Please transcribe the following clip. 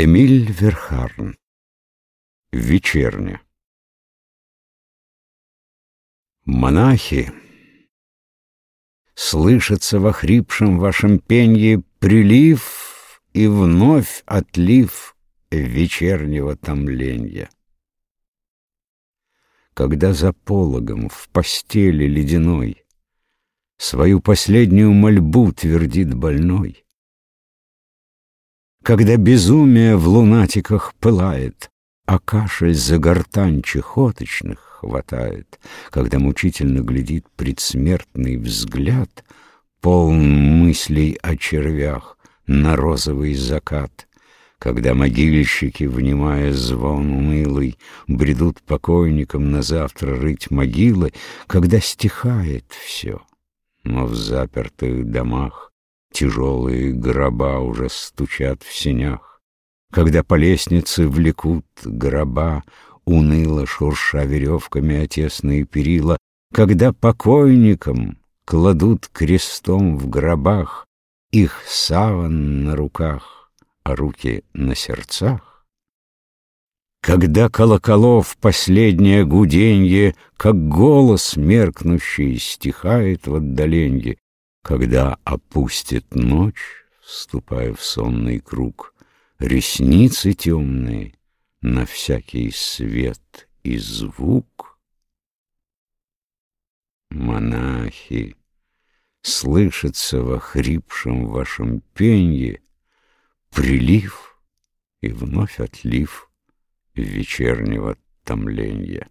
Эмиль Верхарн. Вечерня. Монахи, слышится во хрипшем вашем пенье прилив и вновь отлив вечернего томленья. Когда за пологом в постели ледяной Свою последнюю мольбу твердит больной, когда безумие в лунатиках пылает, А кашель за гортань чехоточных хватает, Когда мучительно глядит предсмертный взгляд, Полн мыслей о червях на розовый закат, Когда могильщики, внимая звон унылый, Бредут покойникам на завтра рыть могилы, Когда стихает все, но в запертых домах Тяжелые гроба уже стучат в сенях, Когда по лестнице влекут гроба, Уныло шурша веревками о тесные перила, Когда покойникам кладут крестом в гробах Их саван на руках, а руки на сердцах, Когда колоколов последнее гуденье, Как голос меркнущий, стихает в отдаленье, когда опустит ночь, вступая в сонный круг, Ресницы темные на всякий свет и звук. Монахи, слышится во хрипшем вашем пенье Прилив и вновь отлив вечернего томленья.